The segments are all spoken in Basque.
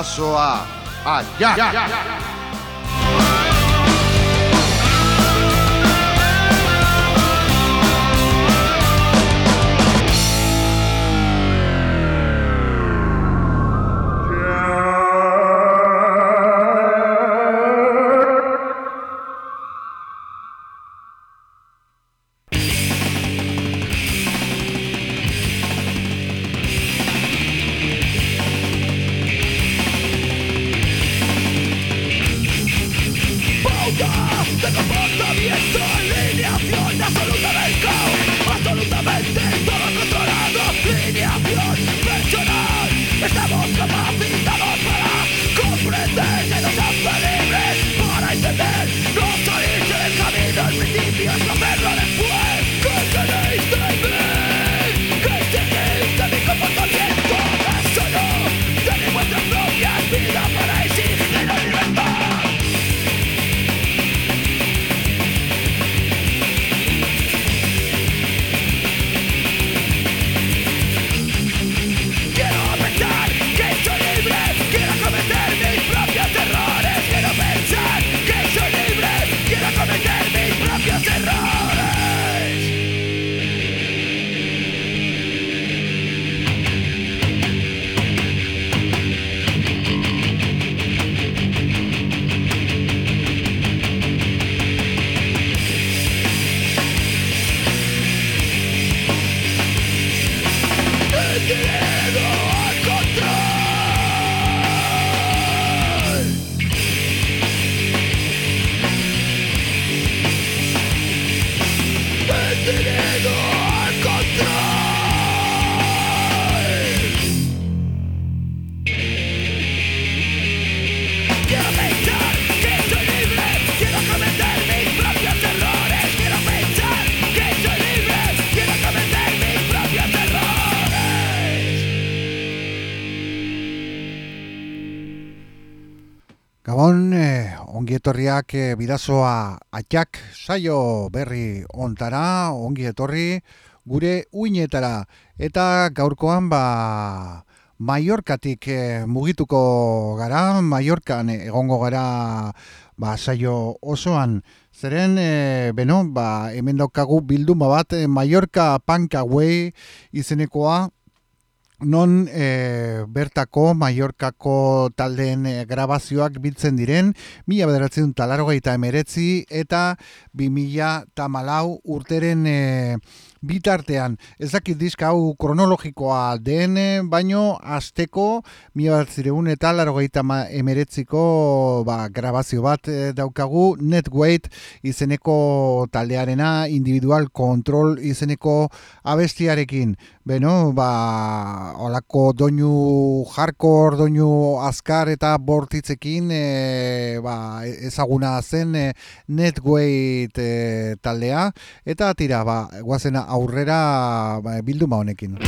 bidazoa aiak. Etorriak e, bidazoa atxak saio berri ontara, ongi etorri gure uinetara. Eta gaurkoan ba Mallorcatik e, mugituko gara, Mallorcan egongo gara ba, saio osoan. Zeren, e, beno, ba, hemen daukagu bilduma bat, e, Mallorca Punkaway izenekoa, non e, bertako Mallorcako taldeen e, grabazioak biltzen diren, mila bederatzen talarroga eta emeretzi, eta bi mila tamalau urteren e, bitartean. Ez dakit diska hau kronologikoa den, baino azteko mila zireun eta larrogeita emeretziko ba, grabazio bat e, daukagu Netweight izeneko taldearena, individual control izeneko abestiarekin. Beno, ba, olako doinu hardcore, doinu azkar eta bortitzekin e, ba, ezaguna zen e, Netweight e, taldea. Eta tira, ba, guazena aurrera ba, bilduma honekin.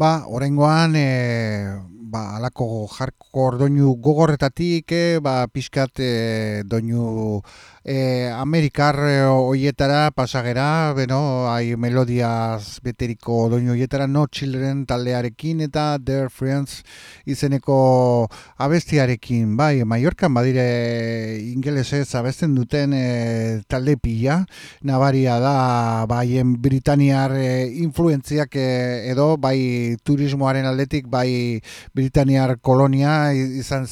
Ba, orengoan, e, ba, alako jarko doinu gogorretatik, e, ba, pixkat e, doinu e, Amerikar hoietara pasagera, beno, hai melodiaz beteriko doinu hoietara, No Children taldearekin eta Their Friends izeneko abestiarekin, bai, Mallorcan badire ingelesez abesten duten e, talde pila, nabaria da, baien Britaniar e, influentziak e, edo, bai turismoaren aldetik, bai Britaniar kolonia izan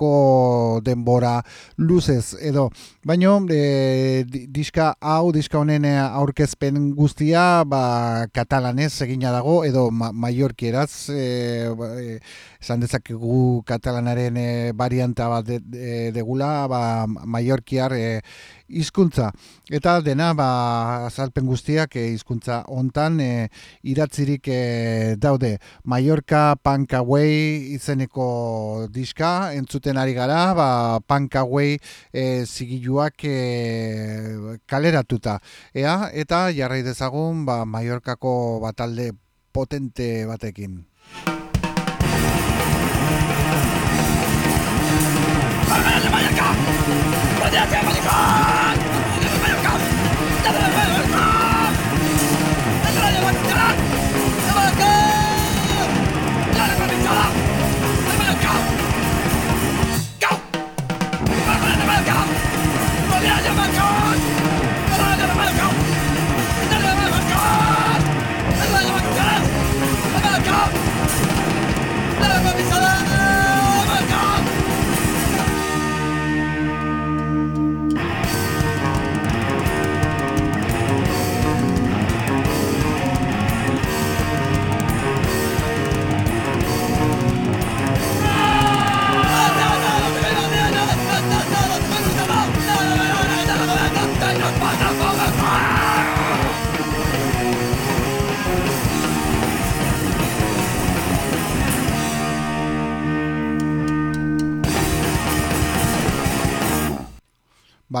zirelako denbora luzez, edo, baino e, diska hau diska honen e, aurkezpen guztia ba katalanez egina dago edo ma, maiorkieraz e, ba, e, dezakegu katalanaren e, varianta bat degula ba maiorkiar e, hizkuntza. Eta dena ba azalpen guztiak e, hizkuntza hontan e, idatzirik e, daude. Mallorca Punkaway izeneko diska entzuten ari gara ba Punkaway e, zigiluak e, kaleratuta. Ea? Eta jarrai dezagun ba Mallorcako batalde potente batekin. Mallorca! Mallorca!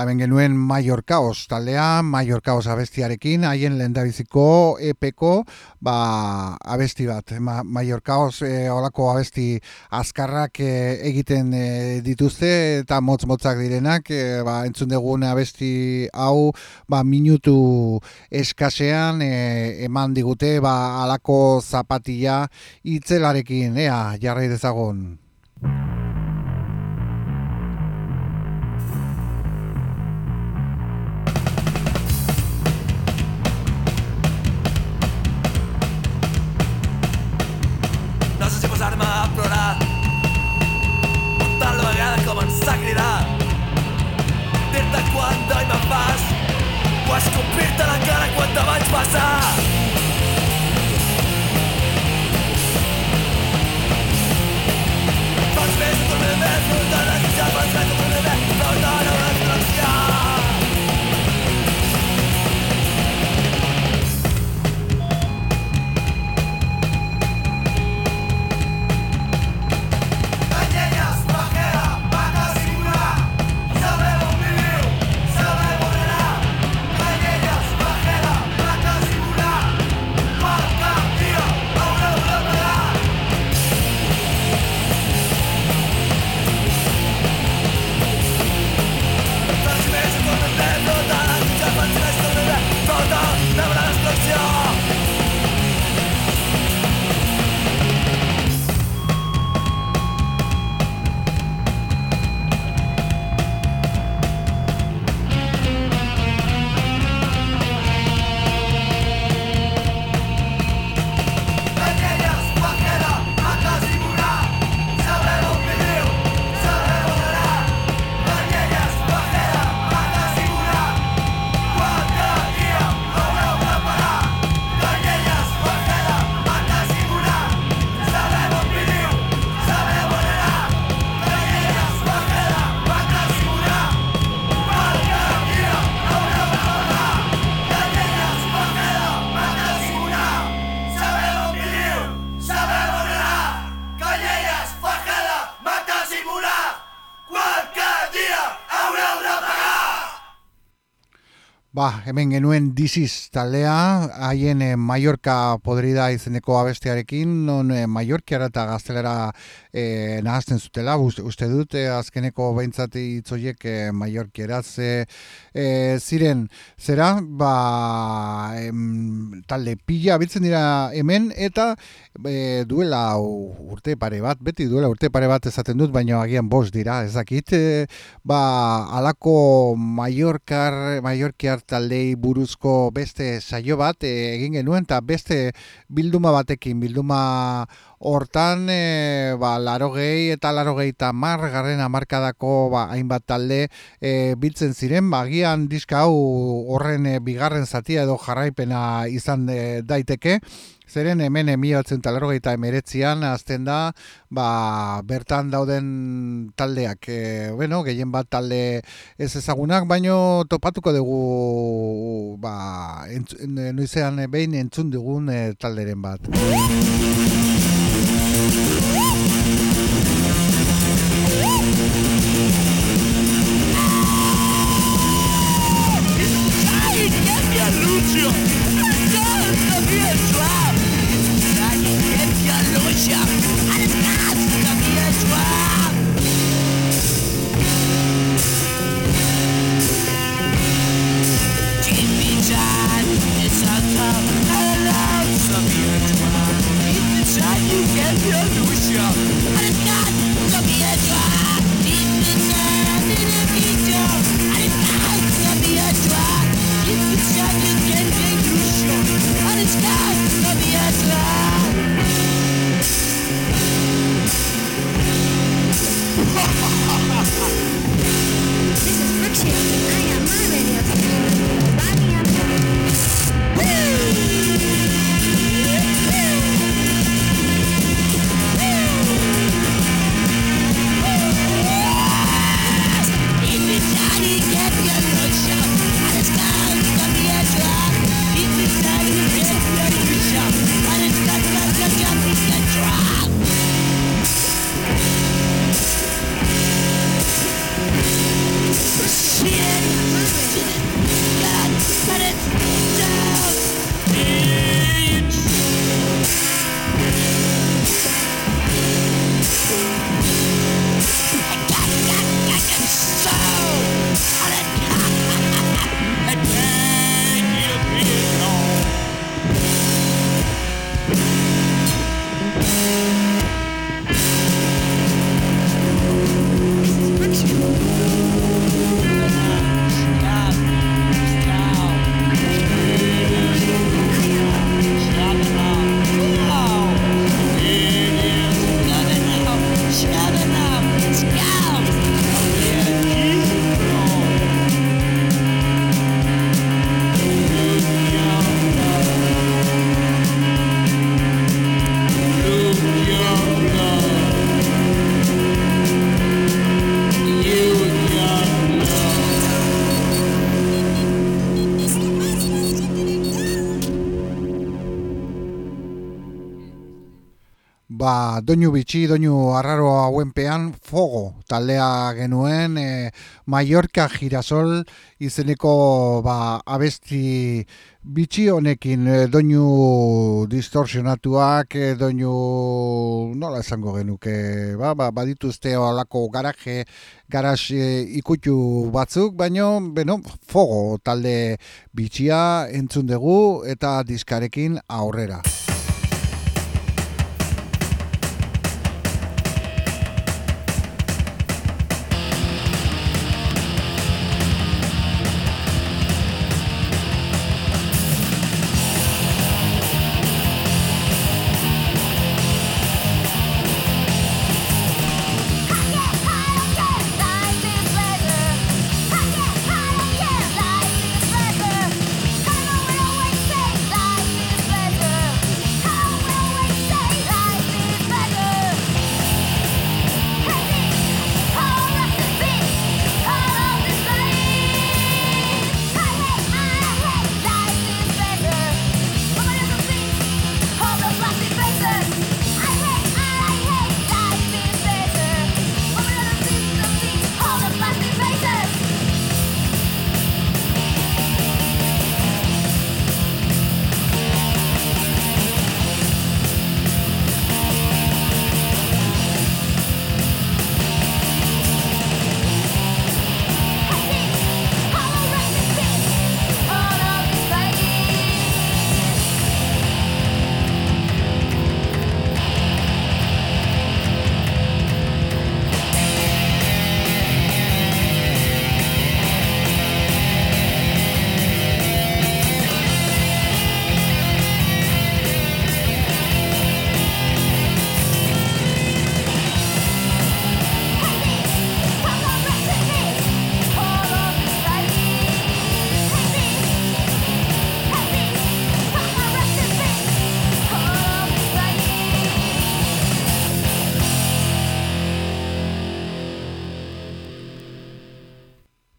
Ba, hemen genuen Mallorcaos taldea, Mallorcaos abestiarekin, haien lehendabiziko epeko ba, abesti bat. Ma, Mallorcaos e, olako abesti azkarrak e, egiten e, dituzte eta motz-motzak direnak, e, ba, entzun dugun abesti hau ba, minutu eskasean e, eman digute ba, alako zapatilla itzelarekin, ea, jarrai dezagon. pasar. Hemen genuen diziz taldea, haien eh, Mallorca podrida izeneko abestearekin, non eh, Mallorca eta gaztelera eh, nahazten zutela, uste, dute azkeneko behintzati itzoiek eh, Mallorca eraz eh, ziren, zera, ba, talde pila abitzen dira hemen, eta eh, duela urte pare bat, beti duela urte pare bat ezaten dut, baina agian bost dira, ezakit, eh, ba, alako Mallorca, Mallorca taldei buruzko beste saio bat e, egin genuen eta beste bilduma batekin bilduma hortan e, ba, laro gehi eta laro gehi eta mar garren amarkadako ba, hainbat talde e, biltzen ziren. Bagian diska hau horren e, bigarren zatia edo jarraipena izan e, daiteke Zeren hemen emiatzen talarro eta emeretzian azten da, ba, bertan dauden taldeak. E, bueno, gehien bat talde ez ezagunak, baino topatuko dugu ba, entz, noizean behin entzun dugun e, talderen bat. Doinu bitxi, doinu arraro hauenpean fogo taldea genuen e, Mallorca girasol izeneko ba, abesti bitxi honekin e, doinu distorsionatuak, e, doinu nola esango genuke, ba, ba, badituzte olako garaje, garaz e, ikutu batzuk, baino, beno, fogo talde bitxia entzun dugu eta diskarekin aurrera.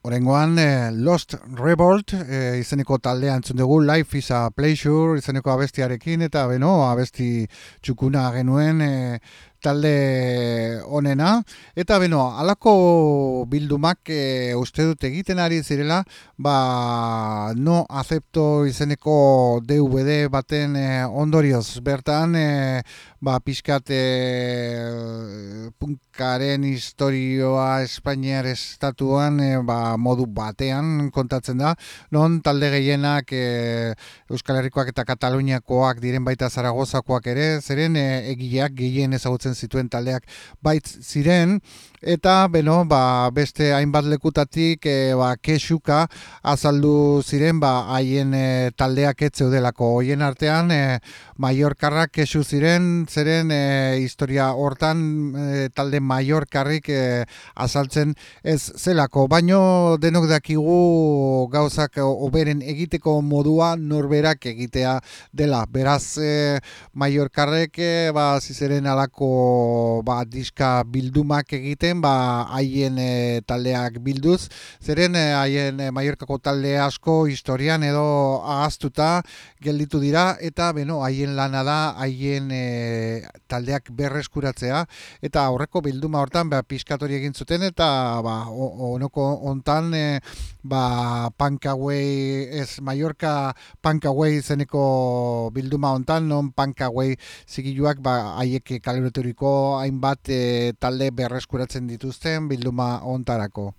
Horengoan eh, Lost Revolt eh, izeneko taldea entzun dugu Life is a Pleasure izeneko abestiarekin eta beno abesti txukuna genuen eh, talde onena. Eta beno alako bildumak e, uste dut egiten ari zirela ba no acepto izeneko DVD baten ondorioz. Bertan e, ba pizkat punkaren historioa Espainiar estatuan ba, modu batean kontatzen da, non talde gehienak e, Euskal Herrikoak eta Kataluniakoak diren baita Zaragozakoak ere, zeren e, egileak gehien ezagutzen zituen taldeak baitz ziren, eta beno, ba, beste hainbat lekutatik e, ba, kesuka azaldu ziren ba, haien e, taldeak etzeudelako hoien artean e, Maiorkarrak kesu ziren zeren e, historia hortan e, talde Maiorkarrik e, azaltzen ez zelako. Baino denok dakigu gauzak oberen egiteko modua norberak egitea dela. Beraz e, Maiorkarrek e, ba, zizeren alako ba, diska bildumak egiten ba haien e, taldeak bilduz. Zeren e, haien e, Mallorcako talde asko historian edo ahaztuta gelditu dira eta beno haien lana da haien e, taldeak berreskuratzea. Eta aurreko bilduma hortan ba piskatori egin zuten eta ba onoko hontan e, ba Pankaway ez Mallorca Pankaway zeneko bilduma hontan non Pankaway zigiluak ba haiek kaleraturiko hainbat e, talde berreskuratzen dituzten bilduma ontarako.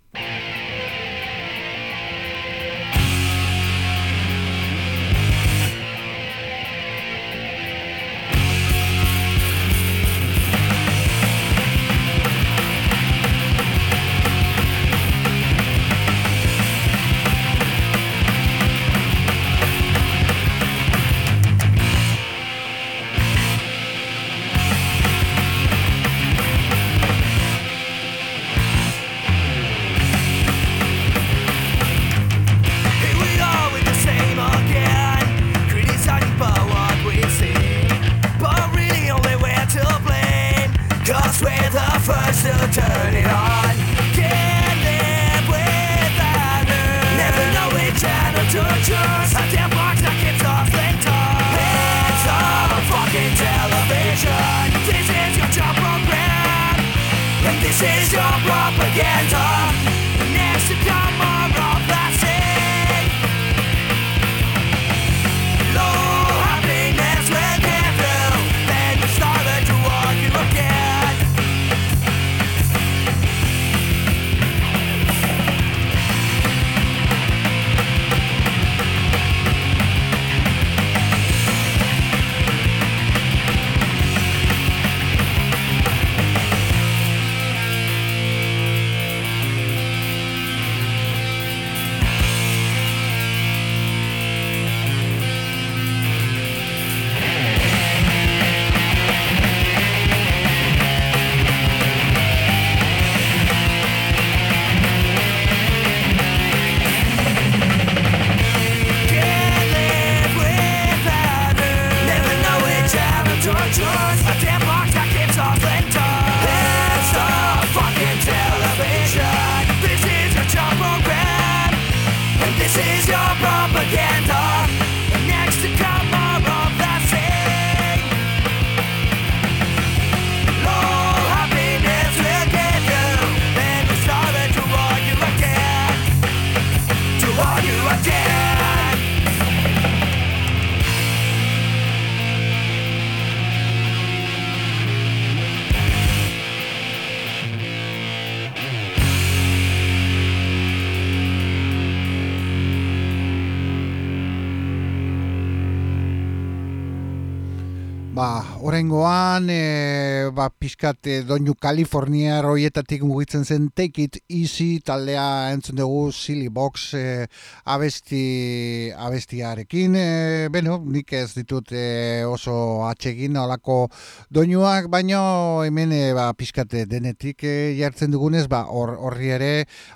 Horengoan, e, ba, pixkat e, doinu Kalifornia roietatik mugitzen zen Take It Easy taldea entzun dugu Silly Box e, abesti, abestiarekin. E, beno, nik ez ditut e, oso atsegin olako doinuak, baino hemen e, ba, pixkat denetik e, jartzen dugunez, ba, horri ere,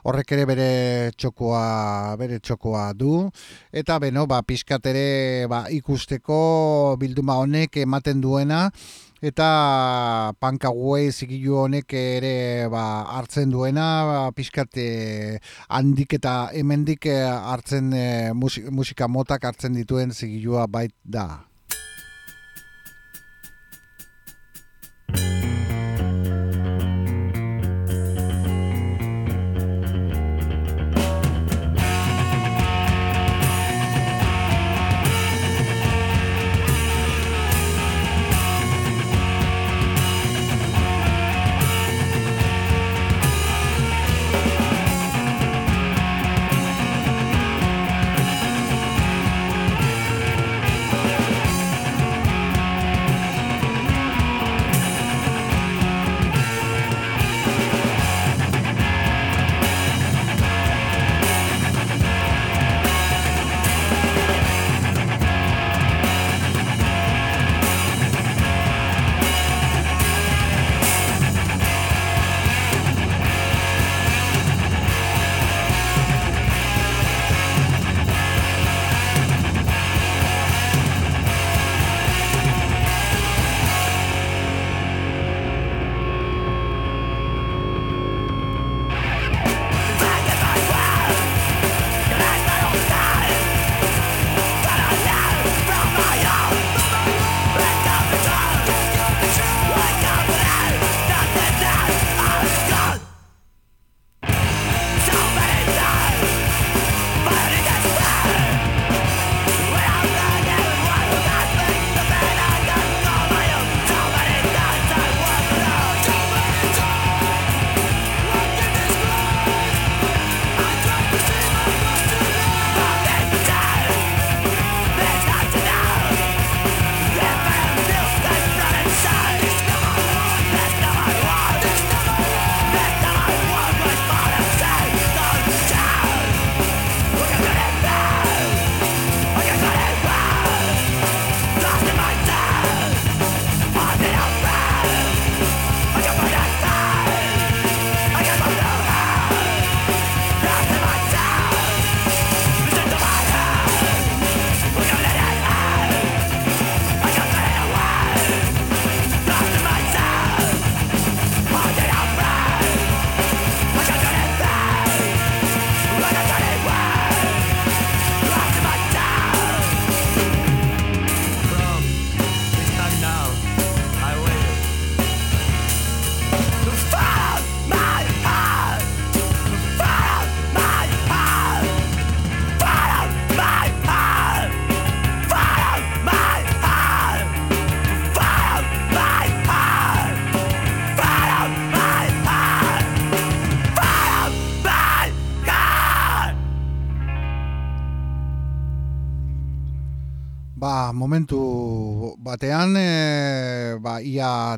horrek ere bere txokoa, bere txokoa du. Eta beno, ba, pixkat ere ba, ikusteko bilduma honek ematen duena, eta pankaguei zigilu honek ere ba, hartzen duena ba, pixkat handik eta hemendik hartzen musika motak hartzen dituen zigilua bait da.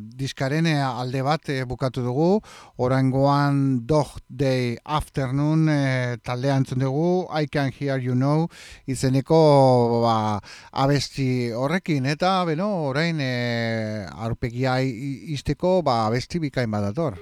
Diskaren e, alde bat e, bukatu dugu. Orangoan dog day afternoon e, taldea entzun dugu. I can hear you know izeneko ba, abesti horrekin. Eta beno orain e, arpegia izteko ba, abesti bikain badator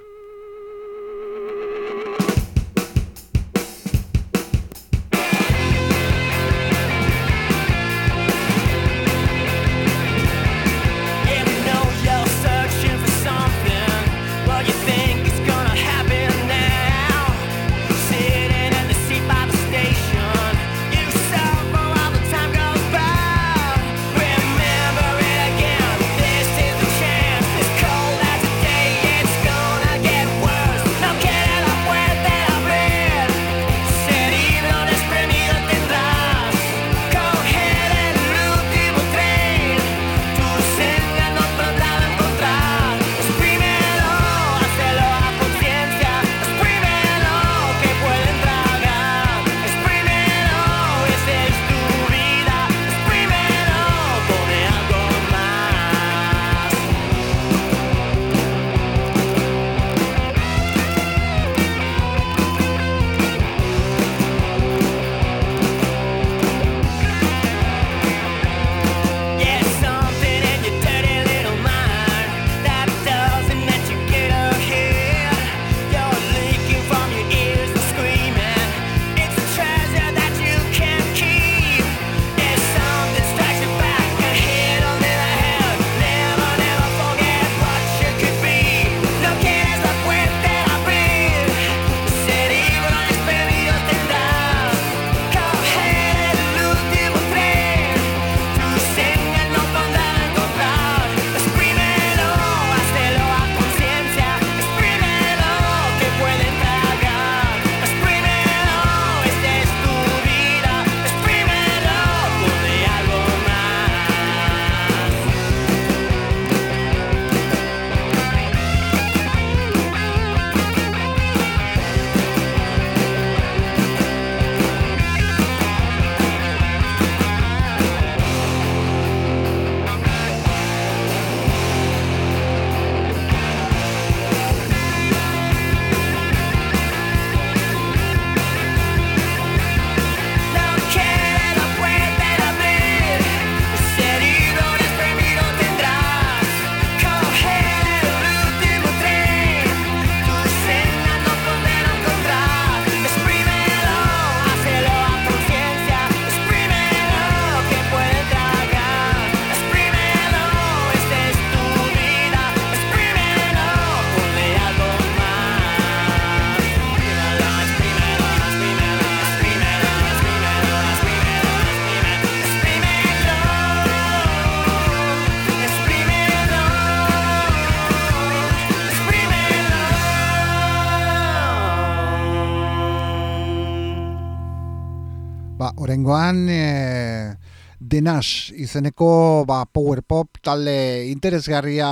orengoan e, Denas izeneko ba, power pop talde interesgarria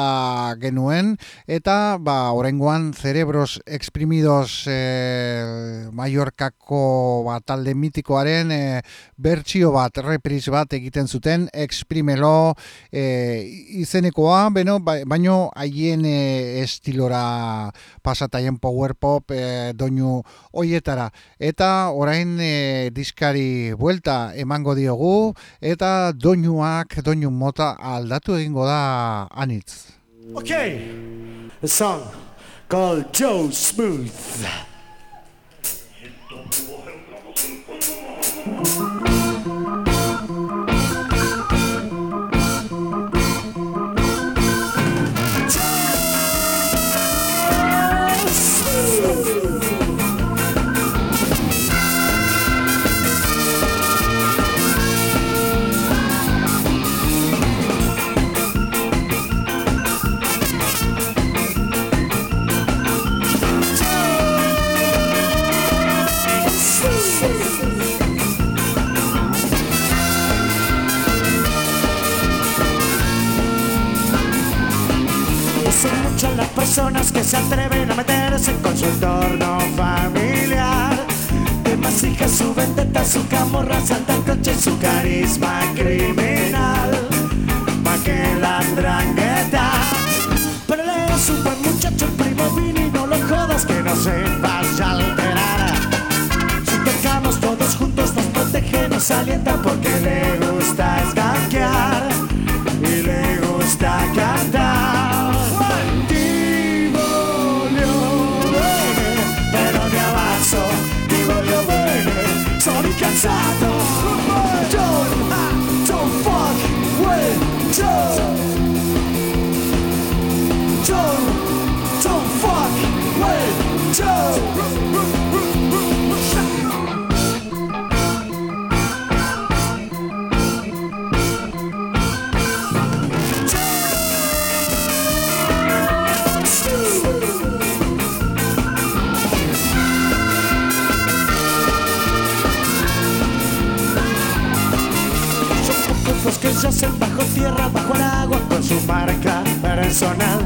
genuen eta ba, orengoan Cerebros Exprimidos e, Mallorcako ba, talde mitikoaren e, bertsio bat, repris bat egiten zuten Exprimelo e, izenekoa, beno, ba, baino haien e, estilora pasataien power pop e, doinu hoietara. Eta orain e, diskari buelta emango diogu, eta doinuak, doinu mota aldatu egingo da anitz. Okay, a song called Joe Smooth. Personas que se atreven a meterse con su entorno familiar. De masija su vendetta, su camorra, salta el coche, su carisma criminal. Pa' que la tranqueta. Pero él es un buen muchacho, el primo Vini, no lo jodas que no se vaya a alterar. Si tocamos todos juntos, nos protege, nos alienta porque yacen bajo tierra, bajo el agua, con su marca personal.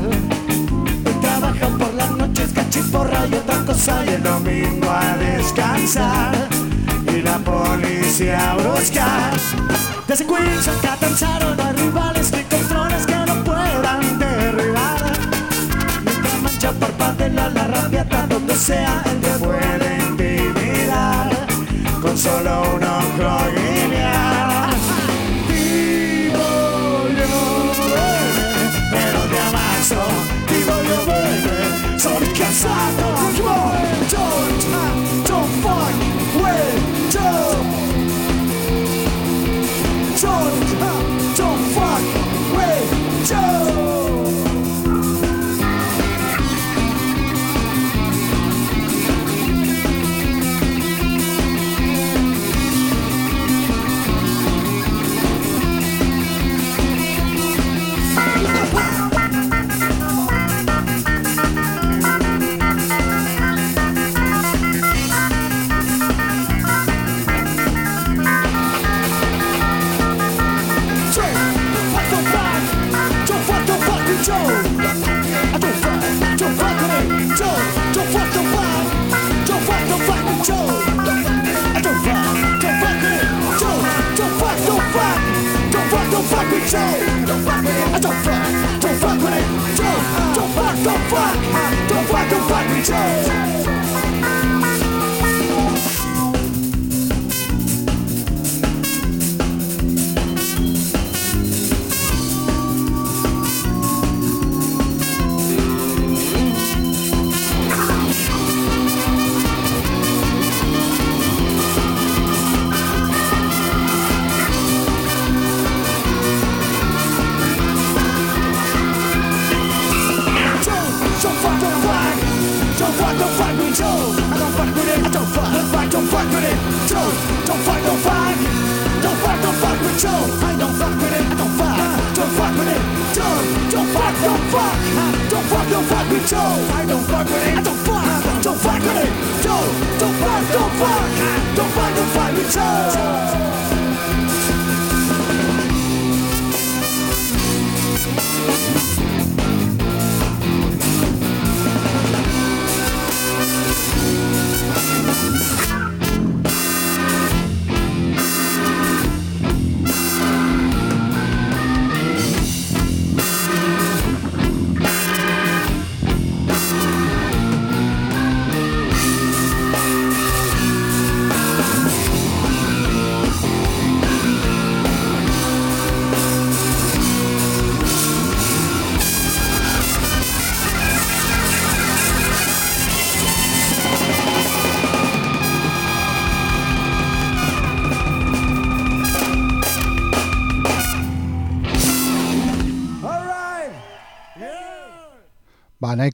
Y trabajan por las noches, cachiporra y otra cosa, y el domingo a descansar. Y la policía a buscar. Desde Queens hasta rivales ni controles que no puedan derribar. Mientras mancha parpadea la rabiata donde sea, Shut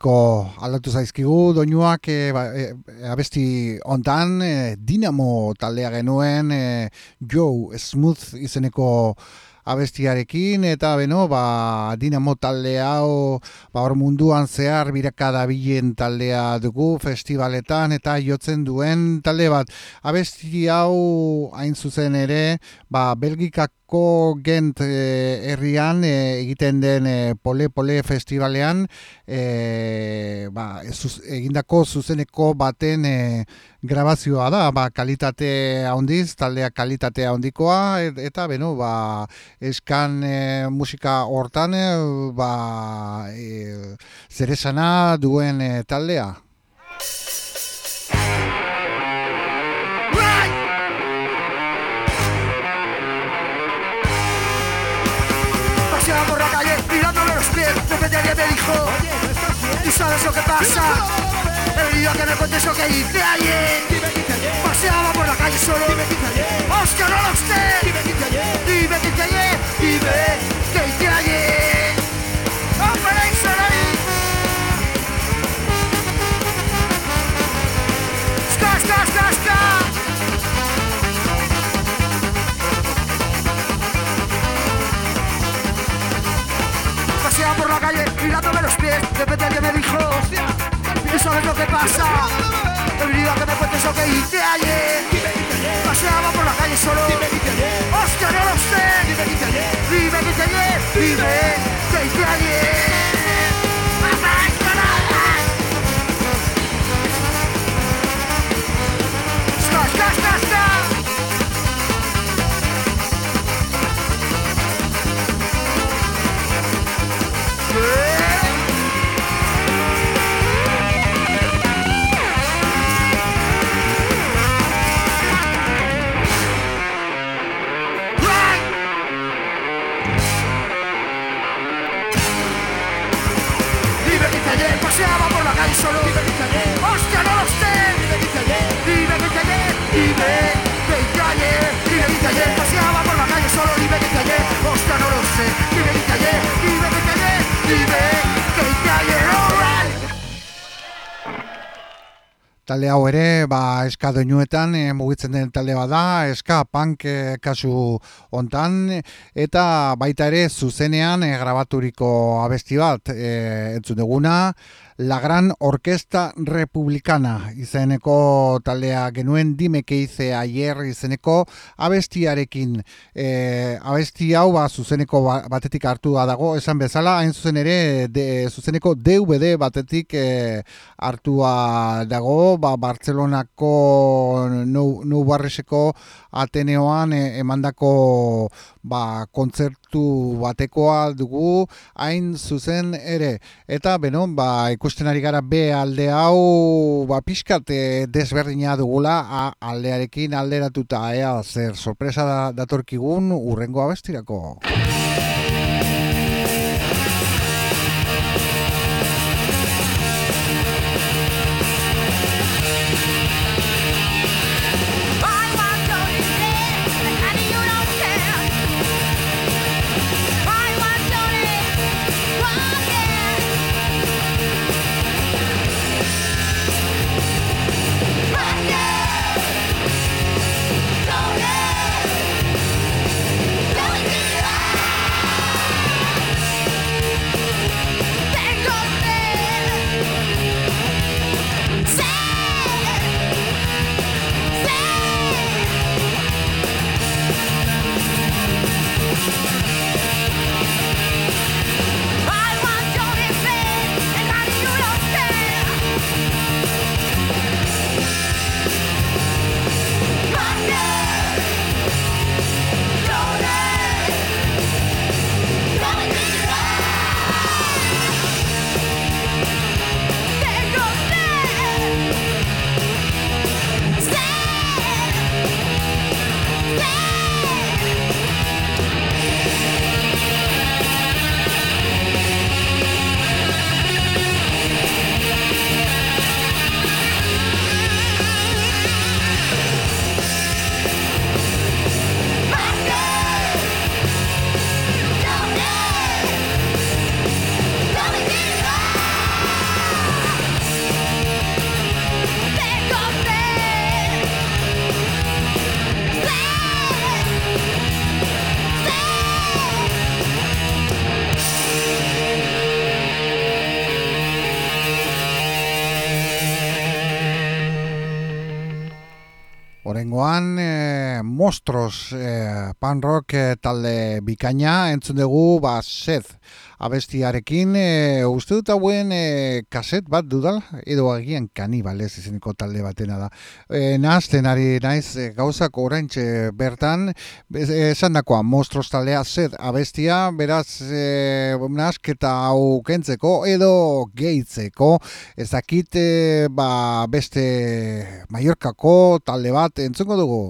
Nahiko aldatu zaizkigu, doinuak e, ba, e, abesti ontan, e, Dinamo taldea genuen, e, Joe Smooth izeneko abestiarekin eta beno ba Dinamo talde hau ba hor munduan zehar biraka dabilen taldea dugu festivaletan eta jotzen duen talde bat. Abesti hau hain zuzen ere ba Belgikako Gent e, herrian e, egiten den e, pole pole festivalean e, ba, egindako zuzeneko baten e, grabazioa da, ba, kalitate handiz, taldea kalitate handikoa eta beno, ba, eskan e, musika hortan e, ba, e, zerezana duen e, taldea. Me dijo, ¿y sabes lo que pasa? He venido a que me cuentes lo que hice ayer. Paseaba por la calle solo. Oscar sé. Dime qué hice ayer. Dime qué hice ayer. Dime qué hice ¿Tú sabes lo que pasa? He venido a que me cuentes lo que hice ayer. Paseaba por la calle solo. ¡Hostia, no lo sé! Dime qué hice ayer. Dime qué hice ayer. Dime qué hice ayer. Talde hau ere, ba, eska doinuetan e, mugitzen den talde bada, eska punk e, kasu hontan. Eta baita ere zuzenean e, grabaturiko abesti bat e, entzun duguna, La Gran Orquesta Republicana. Izeneko taldea genuen dimeke ize aier izeneko abestiarekin. E, abesti hau ba, zuzeneko ba, batetik hartu dago esan bezala hain zuzen ere de, zuzeneko DVD batetik e, hartua dago. Ba, Bartzelonako nou, nou barreseko Ateneoan e, emandako ba, kontzertu batekoa dugu hain zuzen ere eta beno ba, ikusten ari gara B alde hau ba, pixkat e, desberdina dugula A aldearekin alderatuta ea zer sorpresa da, datorkigun urrengo abestirako. Orengoan e, Mostros e, pan rock e, talde bikaina entzun dugu ba sez abestiarekin e, uste dut hauen e, kaset bat dudal edo agian kanibalez izeniko talde batena da e, nahazten ari naiz e, gauzak oraintxe bertan esan dakoa Mostros taldea zed abestia beraz e, nahazketa hau kentzeko edo gehitzeko ezakit e, ba, beste Mallorcako talde bat entzungo dugu.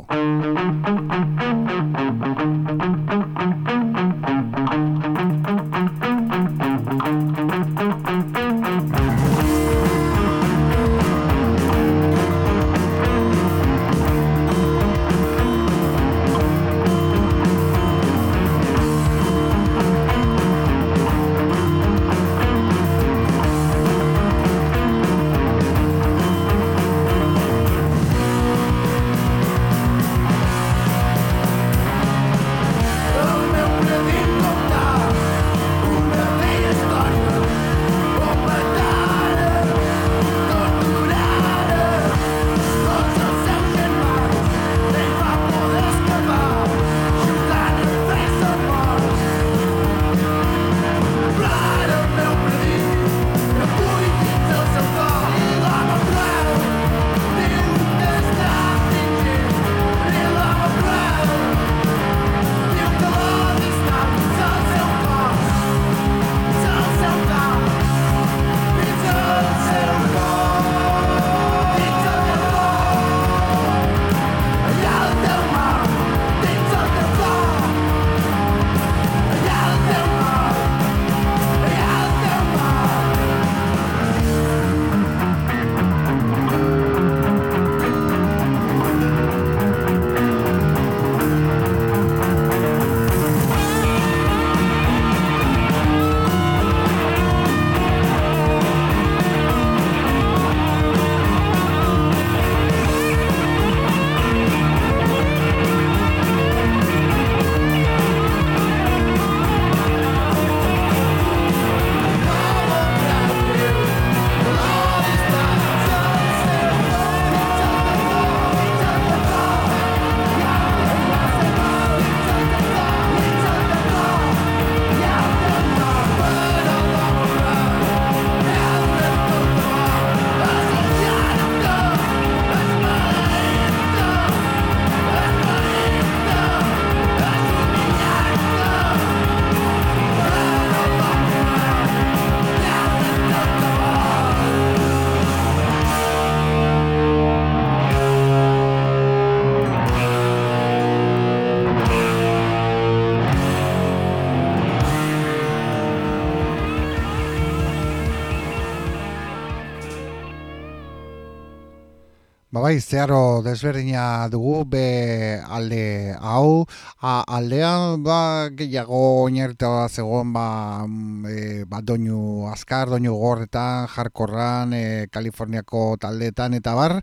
Bai, zeharo desberdina dugu be alde hau, a, aldean ba, gehiago oinerta zegoen ba, mm, e, ba doinu azkar, doinu gorretan, jarkorran, e, Kaliforniako taldeetan eta bar,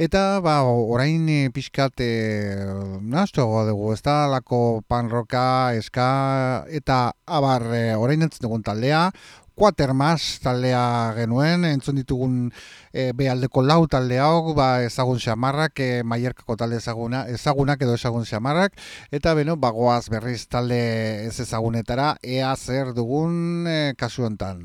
eta ba, orain e, pixkat e, nazto dugu, ez da lako panroka, eska, eta abar, e, orain entzun dugun taldea, Quatermas taldea genuen, entzun ditugun e, behaldeko lau talde hau, ba, ezagun xamarrak, e, maierkako talde ezaguna, ezagunak edo ezagun xamarrak, eta beno, bagoaz berriz talde ez ezagunetara, ea zer dugun e, kasu hontan.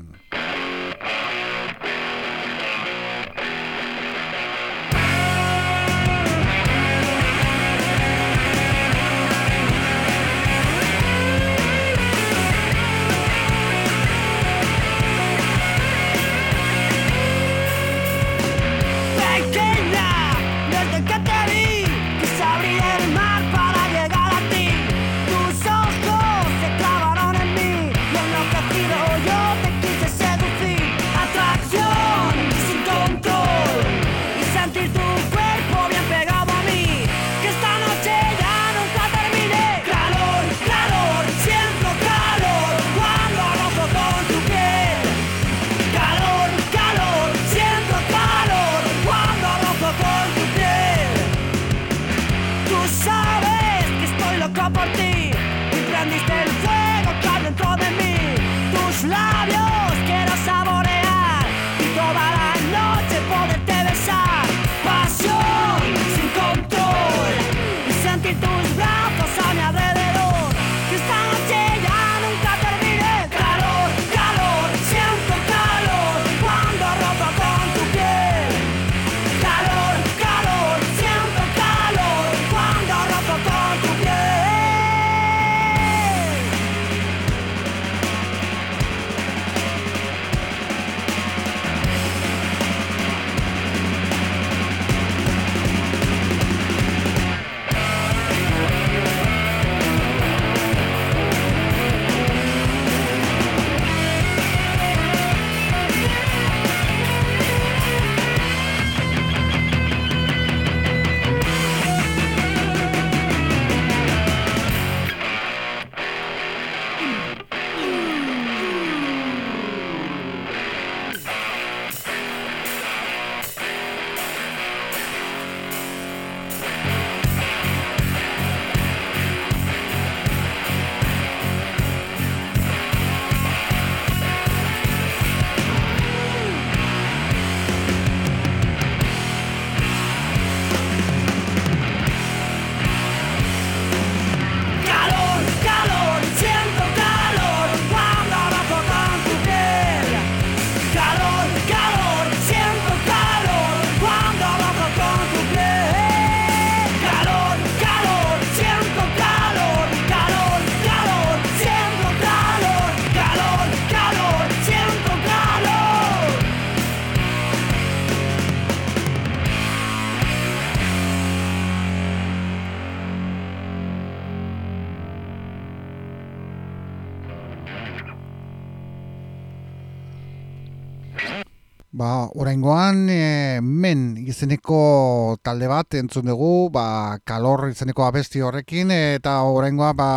Oraingoan e, men izeneko talde bat entzun dugu, ba, kalor izeneko abesti horrekin, eta oraingoa ba,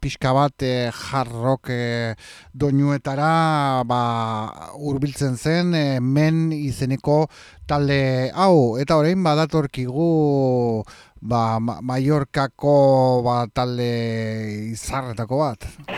pixka bat e, jarrok e, doinuetara ba, urbiltzen zen e, men izeneko talde hau. Eta orain badatorkigu ba, Mallorcako ba, talde izarretako bat.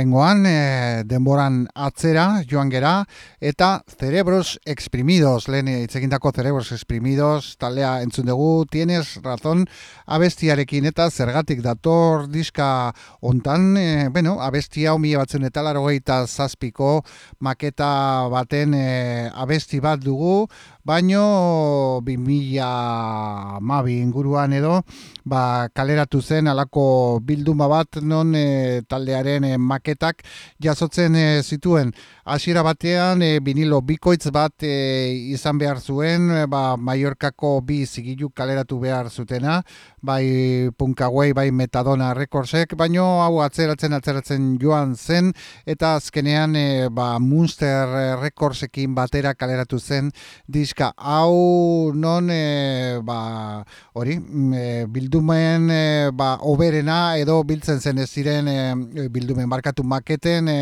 Oraingoan e, denboran atzera joan gera eta cerebros exprimidos lehen itzegindako cerebros exprimidos talea entzun dugu tienes razón abestiarekin eta zergatik dator diska hontan e, bueno abestia hau batzen eta larogeita zazpiko maketa baten e, abesti bat dugu baino 2000 mabi inguruan edo ba, kaleratu zen alako bilduma bat non e, taldearen e, maketak jasotzen e, zituen hasiera batean e, vinilo bikoitz bat izan behar zuen ba, Mallorcako bi zigilu kaleratu behar zutena bai punkaway bai metadona rekordsek baino hau atzeratzen atzeratzen joan zen eta azkenean e, ba, Munster rekordsekin batera kaleratu zen diska. Hau non e, ba, hori e, bildumen e, ba, oberena edo biltzen zen ez ziren e, bildumen markatu maketen e,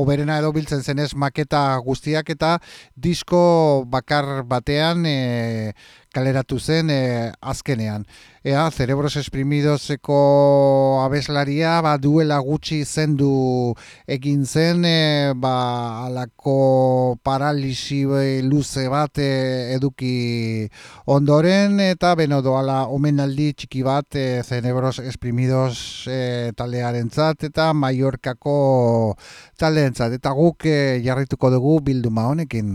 oberena edo biltzen zen ez maketa guztiak eta disko bakar batean e, kaleratu zen e, azkenean. Ea, Cerebros Esprimidoseko abeslaria ba, duela gutxi zendu egin zen, e, ba, alako paralisi luze bat e, eduki ondoren, eta beno doala omenaldi txiki bat e, Cerebros Esprimidos e, taldearen zat, eta Mallorcako taldeen zat. Eta guk e, jarrituko dugu bilduma honekin.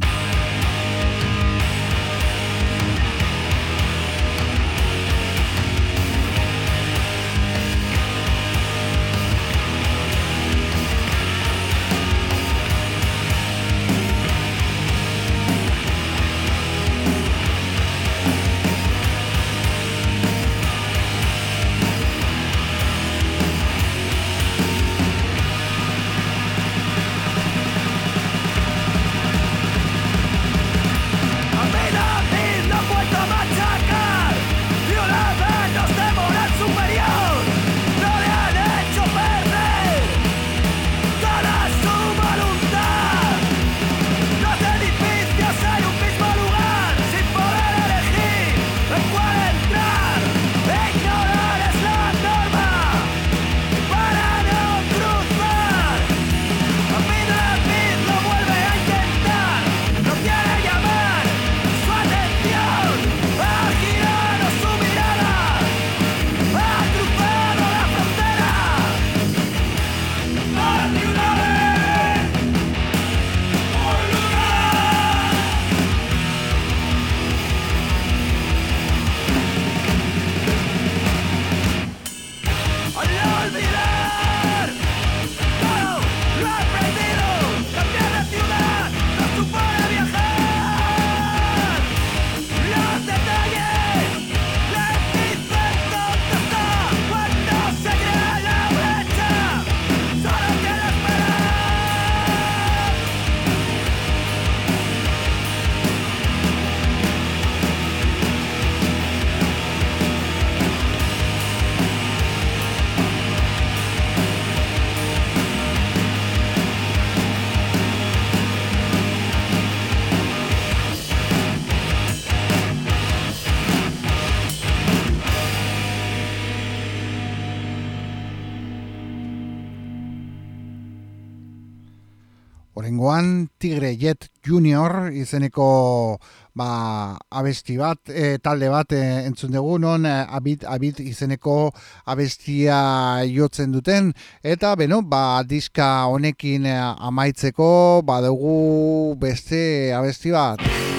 Rengoan Tigre Jet Junior izeneko ba, abesti bat, e, talde bat e, entzun dugu, non e, abit, abit izeneko abestia jotzen duten, eta beno, ba, diska honekin e, amaitzeko, badugu beste abesti bat.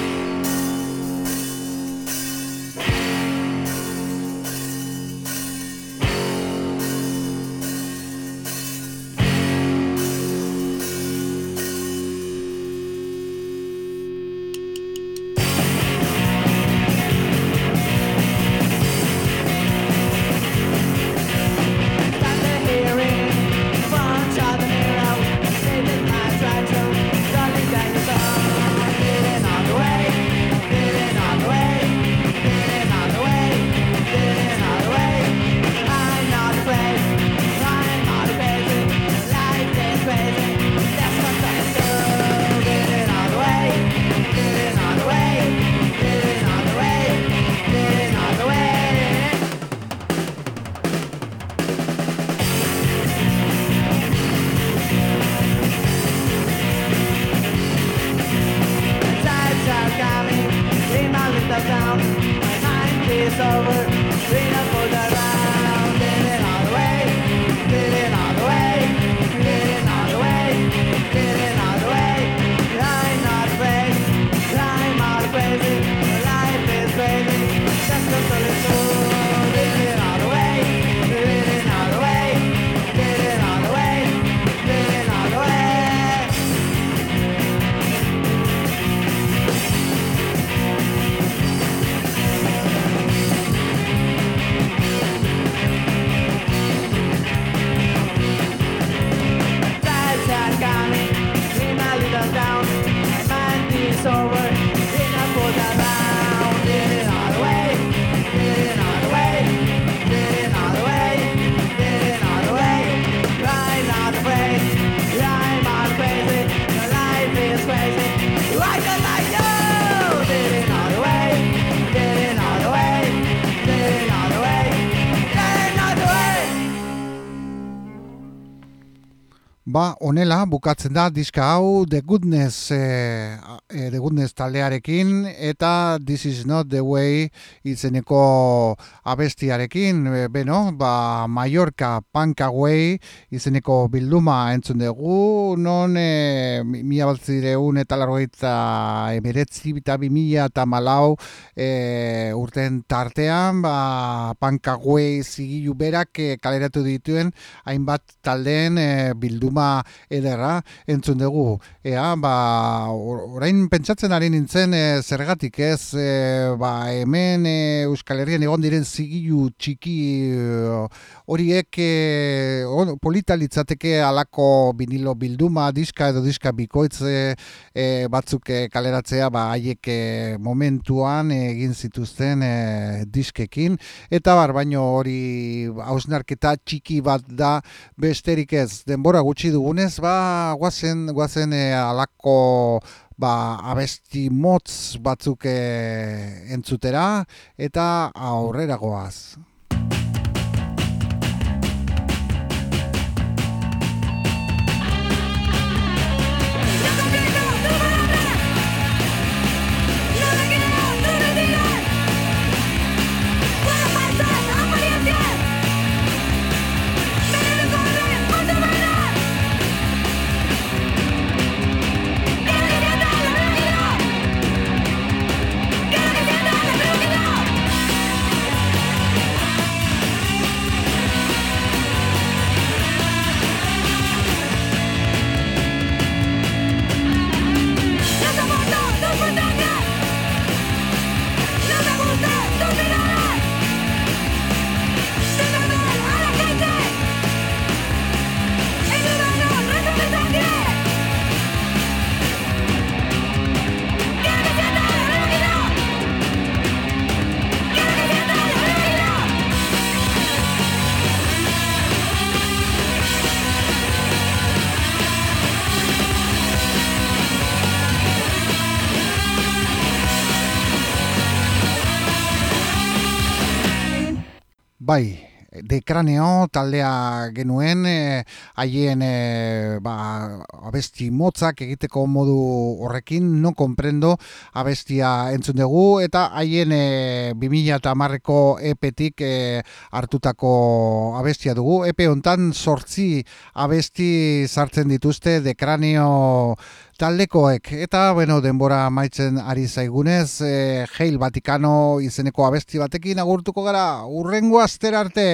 Ba, onela bukatzen da diska hau The Goodness, e, The Goodness taldearekin eta This is not the way izeneko abestiarekin. E, beno, ba, Mallorca Punk Away izeneko bilduma entzun dugu, non e, mila baltzireun eta largoitza emeretzi eta bimila eta malau e, urten tartean, ba, Punk Away zigilu berak e, kaleratu dituen hainbat taldeen e, bilduma ederra entzun dugu. Ea, ba, orain pentsatzen ari nintzen e, zergatik ez, e, ba, hemen e, Euskal Herrian egon diren zigilu txiki horiek e, polita litzateke alako vinilo bilduma, diska edo diska bikoitz e, batzuk kaleratzea, ba, haiek momentuan egin zituzten e, diskekin, eta bar, baino hori hausnarketa txiki bat da. Besterik ez, denbora gutxi dugunez, ba, guazen, guazen e, alako ba, abesti motz batzuk e, entzutera eta aurrera goaz. Bai, de kraneo taldea genuen e, haien e, ba, abesti motzak egiteko modu horrekin no comprendo abestia entzun dugu eta haien e, 2000 eta marreko epetik e, hartutako abestia dugu. Epe hontan sortzi abesti sartzen dituzte de kraneo taldekoek. Eta bueno denbora maitzen ari zaigunez e, Heil Vaticano izeneko abesti batekin agurtuko gara urrengo aster arte